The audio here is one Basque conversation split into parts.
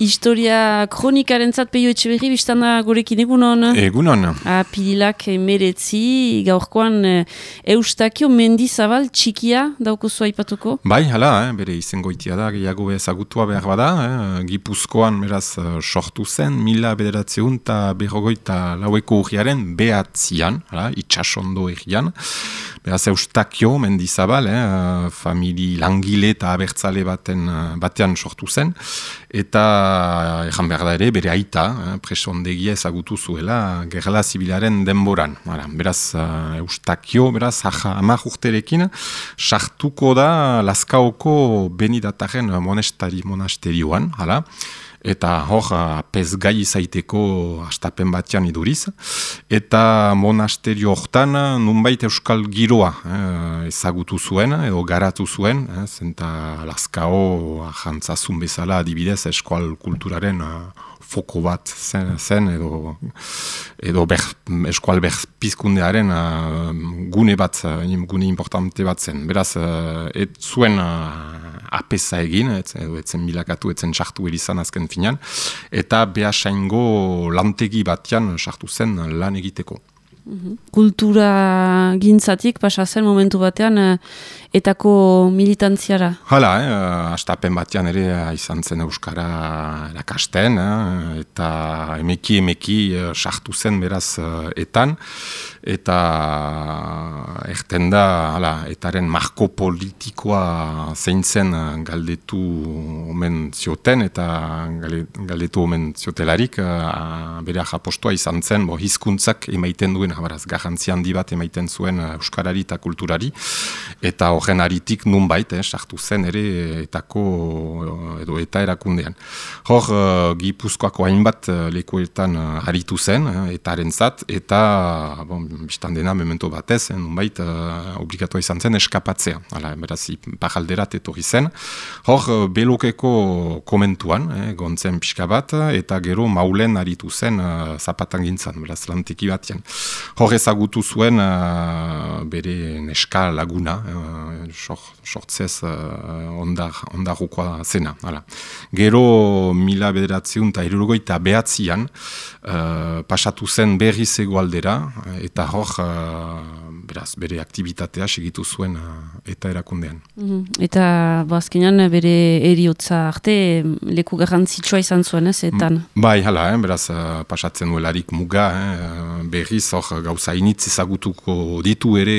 Historia kronikaren zat peio etxe berri, biztan da gurekin egunon? Egunon. Apirilak meretzi, gaurkoan eh, eustakio mendizabal txikia daukuzu aipatuko? Bai, hala, eh, bere izengoitia da, gehiago ezagutua behar bada, eh, gipuzkoan beraz eh, sortu zen, mila bederatzeun eta berrogoita laueko urriaren behatzian, hala, itxasondo errian. Beraz, eustakio mendizabal, eh, famili langile eta abertzale baten, eh, batean sortu zen, eta ejan behar da ere, bere aita, eh, presondegia ezagutu zuela, gerla zibilaren denboran. Hala, beraz, uh, eustakio, beraz, amak urterekin, sartuko da Laskaoko benidataren monestari monasterioan, hala, eta hor pez gai izaiteko astapen batean iduriz, eta monasterio hortan nunbait euskal giroa eh, ezagutu zuen, edo garatu zuen, eh, zenta laskao jantzazun bezala adibidez eskual kulturaren foko bat zen, zen edo, edo ber, eskual berpizkundearen uh, gune bat, gune importante bat zen. Beraz, uh, et zuen apesa egin, et, edo etzen bilakatu, etzen sartu erizan azken finan, eta behasaingo lantegi batean sartu zen lan egiteko. Mhm. Kultura gintzatik, pasa zen momentu batean, eh, etako militantziara? Hala, eh, astapen batean ere eh, izan zen Euskara erakasten, eh, eta emeki emeki eh, sartu zen beraz etan, eta erten da, hala, etaren marko politikoa zein zen galdetu omen zioten, eta galdetu omen ziotelarik, bere ahapostua izan zen, bo, hizkuntzak emaiten duen baraz, garrantzi handi bat emaiten zuen eh, Euskarari eta kulturari, eta horren aritik nunbait, eh, sartu zen ere etako eh, edo eta erakundean. Hor, uh, gipuzkoako hainbat uh, lekuetan uh, aritu zen, eta zat, eta, bon, biztan dena, memento batez, eh, nunbait, uh, obligatua izan zen eskapatzea. Hala, beraz, pajalderat etorri zen. Hor, uh, belokeko komentuan, eh, gontzen pixka bat, eta gero maulen aritu zen uh, zapatan gintzan, beraz, lanteki batean. Hor ezagutu zuen uh, bere neska laguna, uh, sortzez uh, ondar, ondarrukoa zena. Hala. Gero mila bederatziun eta irurgoita behatzian uh, pasatu zen berriz egoaldera eta hor beraz, bere aktivitatea segitu zuen eta erakundean. Mm Eta bazkenean bere eriotza arte leku garrantzitsua izan zuen, ez, etan? Bai, hala, eh, beraz, pasatzen duelarik muga, eh, berriz hor gauza initz ezagutuko ditu ere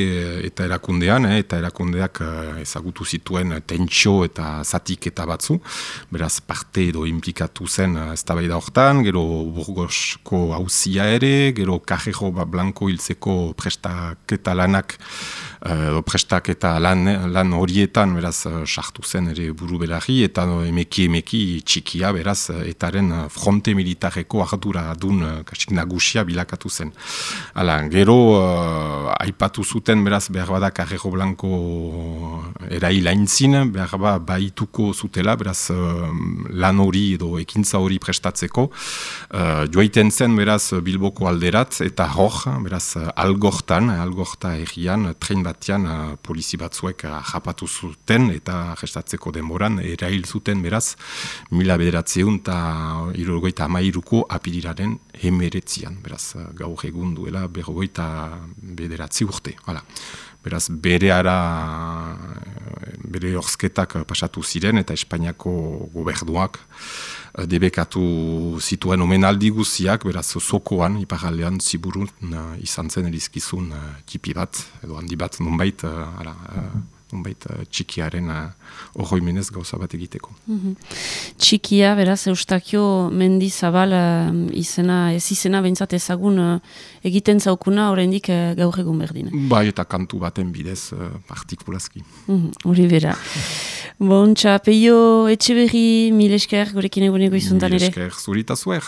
eta erakundean, eh, eta erakundeak ezagutu zituen tentsio eta zatik eta batzu, beraz, parte edo implikatu zen ez da hortan, gero burgosko hauzia ere, gero kajejo ba, blanko hiltzeko prestaketa lanak edo prestak eta lan, lan horietan beraz sartu zen ere buru belagi eta emeki emeki txikia beraz etaren fronte militareko ardura adun kasik nagusia bilakatu zen. Hala, gero uh, aipatu zuten beraz behar badak arrego blanko erailaintzin, behar ba baituko zutela beraz lan hori edo ekintza hori prestatzeko. Uh, joaiten zen beraz Bilboko alderat eta hor, beraz algortan, algorta errian, tren batean uh, polizi batzuek japatu zuten eta gestatzeko denboran erail zuten beraz mila bederatzeun eta irurgoita amairuko apiriraren hemeretzian, beraz uh, egun duela berrogoita bederatzi urte. Hala. Beraz, bere ara, bere orzketak pasatu ziren eta Espainiako goberduak debekatu zituen omenaldi guziak, beraz, zokoan, iparaldean, ziburun izan zen elizkizun tipi bat, edo handi bat, nunbait, ara, unbait uh, txikiaren uh, menez gauza bat egiteko. Mm Txikia, beraz, eustakio mendi zabal uh, izena, ez izena behintzat ezagun egiten zaukuna oraindik gaur egun berdin. Bai, eta kantu baten bidez partikulazki. Hori mm bera. Bon, txa, peio etxe berri, mil esker, gurekin eguneko izuntan ere. Mil esker, zurita zuer.